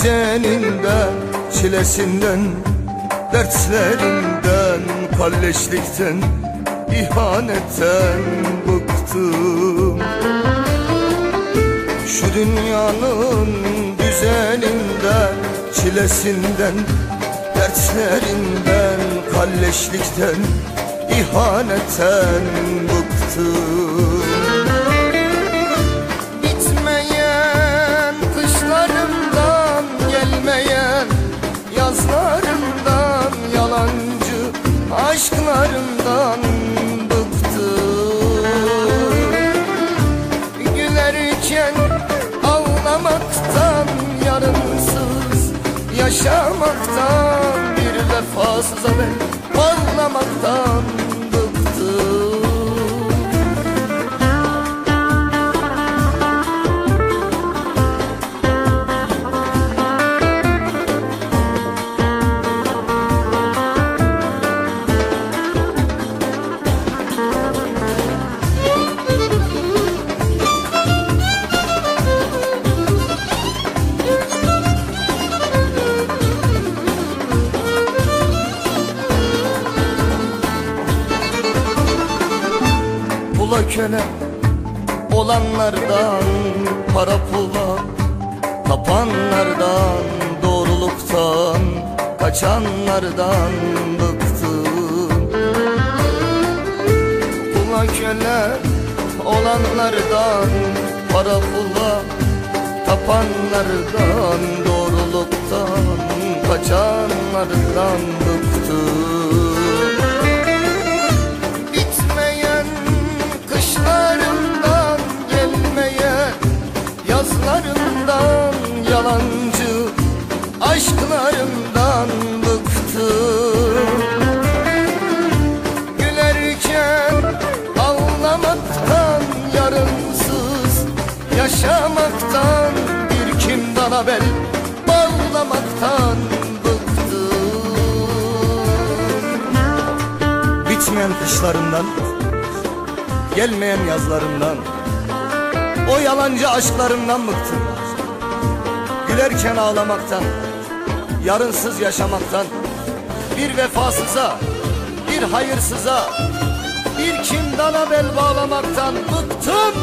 düzeninden Çilesinden, dertlerinden Kalleşlikten, ihanetten bıktım. Şu dünyanın düzeninden Çilesinden, dertlerinden Kalleşlikten, ihanetten bıktım Yarınsız yaşamaktan Bir vefasıza ben bağlamaktan Pula köle olanlardan Para pula tapanlardan Doğruluktan kaçanlardan bıktım. Pula köle olanlardan Para pula tapanlardan Doğruluktan kaçanlardan bıktım aşklarımdan bıktım. Gülerken ağlamaktan yarınsız yaşamaktan bir kimdan haber bağlamaktan bıktım. Bitmeyen kışlarından Gelmeyen yazlarından O yalancı aşklarından bıktım. Gülerken ağlamaktan Yarınsız yaşamaktan Bir vefasıza Bir hayırsıza Bir kimdana bel bağlamaktan Bıktım